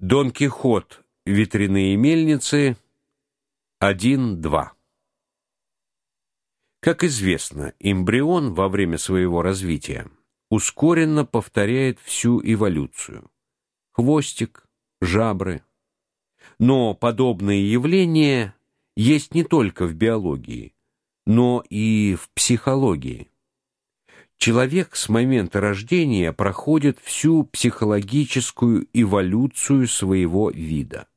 Дон Кихот. Ветряные мельницы 1-2. Как известно, эмбрион во время своего развития ускоренно повторяет всю эволюцию. Хвостик, жабры. Но подобные явления есть не только в биологии, но и в психологии. Человек с момента рождения проходит всю психологическую эволюцию своего вида.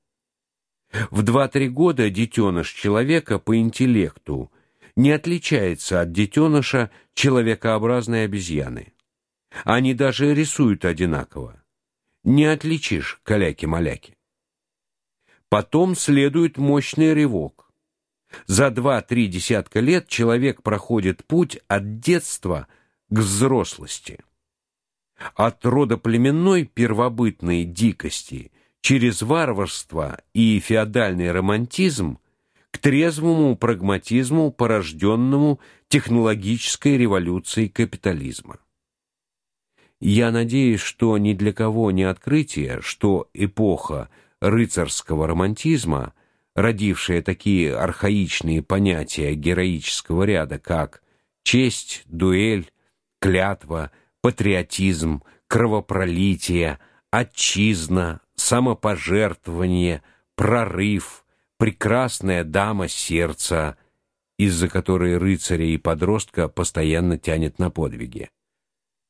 В 2-3 года детеныш человека по интеллекту не отличается от детеныша человекообразной обезьяны. Они даже рисуют одинаково. Не отличишь каляки-маляки. Потом следует мощный рывок. За 2-3 десятка лет человек проходит путь от детства к взрослости. От рода племенной первобытной дикости через варварство и феодальный романтизм к трезвому прагматизму, порожденному технологической революцией капитализма. Я надеюсь, что ни для кого не открытие, что эпоха рыцарского романтизма, родившая такие архаичные понятия героического ряда, как честь, дуэль, клятва, патриотизм, кровопролитие, отчизна, самопожертвование, прорыв, прекрасная дама сердца, из-за которой рыцаря и подростка постоянно тянет на подвиги.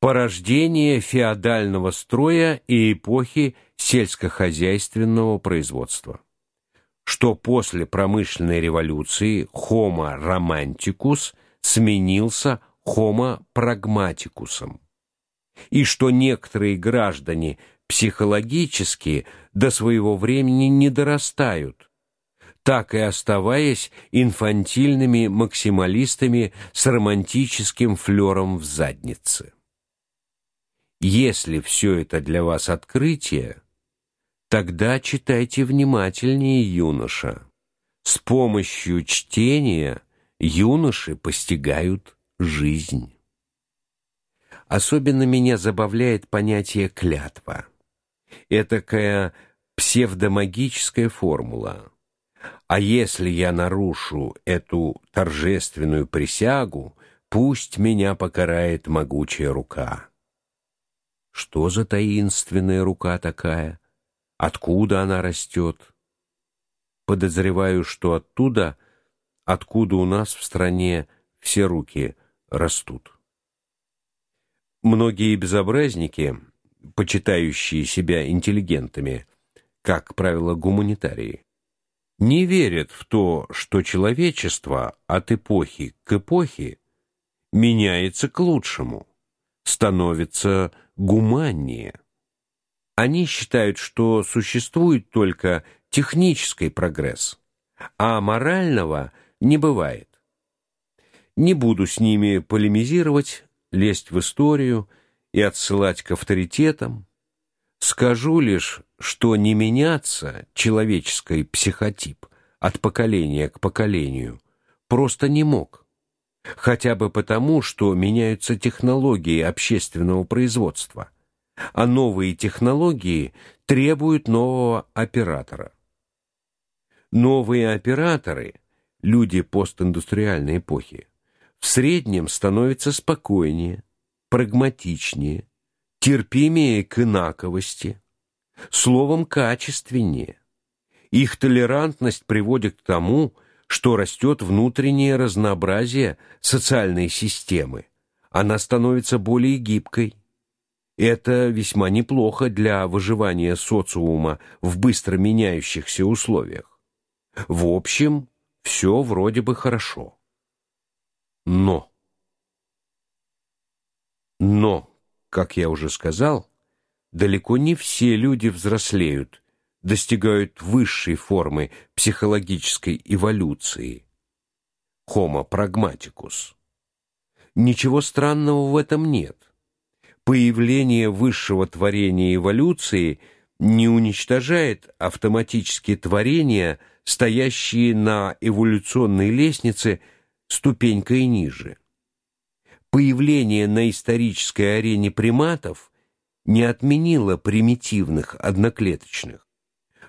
Порождение феодального строя и эпохи сельскохозяйственного производства. Что после промышленной революции Homo romanticus сменился homo pragmaticusом, и что некоторые граждане психологически до своего времени не дорастают, так и оставаясь инфантильными максималистами с романтическим флером в заднице. Если все это для вас открытие, тогда читайте внимательнее, юноша. С помощью чтения юноши постигают жизнь. Особенно меня забавляет понятие клятва. Этакая псевдомагическая формула. А если я нарушу эту торжественную присягу, пусть меня покарает могучая рука. Что за таинственная рука такая? Откуда она растет? Подозреваю, что оттуда, откуда у нас в стране все руки растут. Многие безобразники, почитающие себя интеллигентами, как правило, гуманитарии, не верят в то, что человечество от эпохи к эпохе меняется к лучшему, становится гуманнее. Они считают, что существует только технический прогресс, а морального не бывает. Не буду с ними полемизировать, лезть в историю и отсылать к авторитетам. Скажу лишь, что не меняться человеческий психотип от поколения к поколению просто не мог. Хотя бы потому, что меняются технологии общественного производства, а новые технологии требуют нового оператора. Новые операторы, люди постиндустриальной эпохи, в среднем становятся спокойнее, прагматичнее, терпимее к инаковости, словом качественнее. Их толерантность приводит к тому, что растет внутреннее разнообразие социальной системы. Она становится более гибкой. Это весьма неплохо для выживания социума в быстро меняющихся условиях. В общем, все вроде бы хорошо. Но но, как я уже сказал, далеко не все люди взрослеют, достигают высшей формы психологической эволюции. Homo pragmaticus. Ничего странного в этом нет. Появление высшего творения эволюции не уничтожает автоматически творения, стоящие на эволюционной лестнице ступенькой ниже. Появление на исторической арене приматов не отменило примитивных одноклеточных.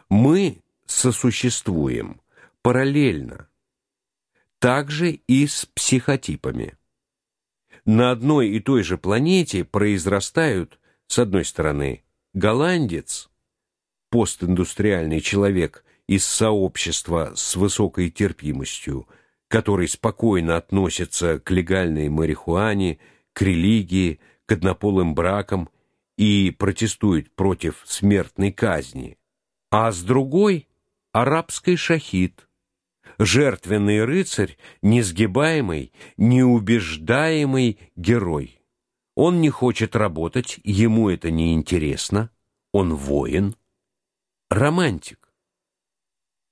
Мы сосуществуем параллельно, также и с психотипами. На одной и той же планете произрастают, с одной стороны, голландец, постиндустриальный человек из сообщества с высокой терпимостью, который спокойно относится к легальной марихуане, к религии, к однополым бракам и протестует против смертной казни, а с другой арабский шахид, жертвенный рыцарь, несгибаемый, неубеждаемый герой. Он не хочет работать, ему это не интересно, он воин, романтик,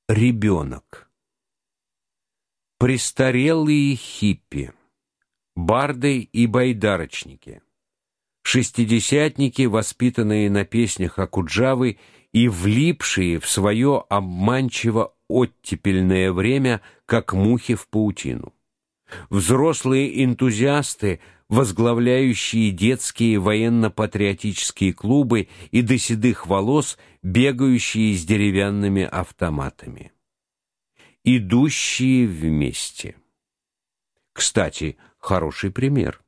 ребенок. Престарелые хиппи, барды и байдарочники, шестидесятники, воспитанные на песнях Акуджавы и влипшие в свое обманчиво оттепельное время, как мухи в паутину. Взрослые энтузиасты, возглавляющие детские военно-патриотические клубы и до седых волос бегающие с деревянными автоматами. Идущие вместе. Кстати, хороший пример.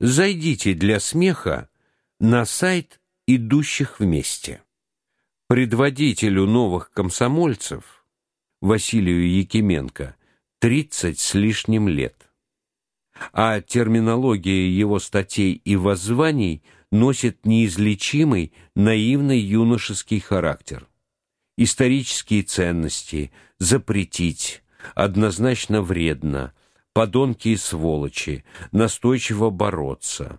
Зайдите для смеха на сайт идущих вместе. Предводителю новых комсомольцев Василию Якименко 30 с лишним лет. А терминология его статей и воззваний носит неизлечимый наивный юношеский характер. Исторические ценности запретить однозначно вредно, подонки и сволочи, настойчиво бороться.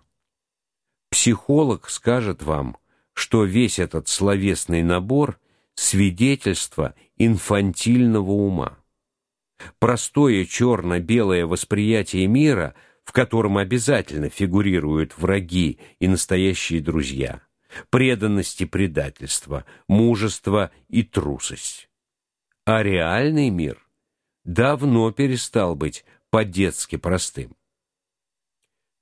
Психолог скажет вам, что весь этот словесный набор свидетельство инфантильного ума. Простое черно белое восприятие мира, в котором обязательно фигурируют враги и настоящие друзья, преданность и предательство, мужество и трусость. А реальный мир давно перестал быть по-детски простым.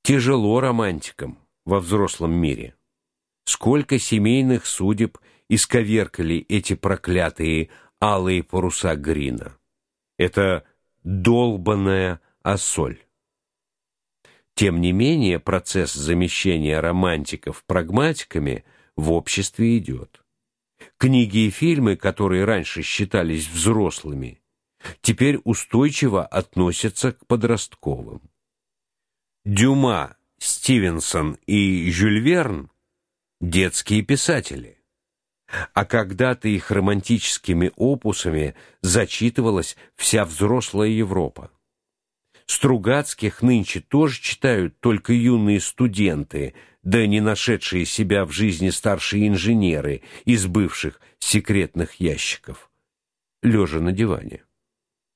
Тяжело романтикам во взрослом мире. Сколько семейных судеб исковеркали эти проклятые алые паруса Грина. Это долбаная осоль. Тем не менее, процесс замещения романтиков прагматиками в обществе идет. Книги и фильмы, которые раньше считались взрослыми, теперь устойчиво относятся к подростковым. Дюма, Стивенсон и Жюль Верн детские писатели. А когда-то их романтическими опусами зачитывалась вся взрослая Европа. Стругацких нынче тоже читают только юные студенты, да не нашедшие себя в жизни старшие инженеры из бывших секретных ящиков, лежа на диване.